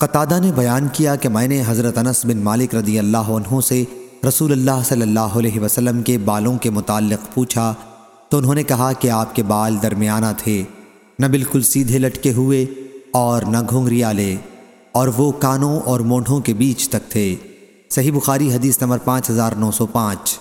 قطادہ نے بیان کیا کہ میں نے حضرت انس بن مالک رضی اللہ عنہ سے رسول اللہ صلی اللہ علیہ وسلم کے بالوں کے متعلق پوچھا تو انہوں نے کہا کہ آپ کے بال درمیانہ تھے، نہ بالکل سیدھے لٹکے ہوئے اور نہ گھنگریالے، اور وہ کانوں اور مونڈھوں کے بیچ تک تھے۔ صحیح بخاری حدیث نمبر پانچ ہزار نو سو پانچ۔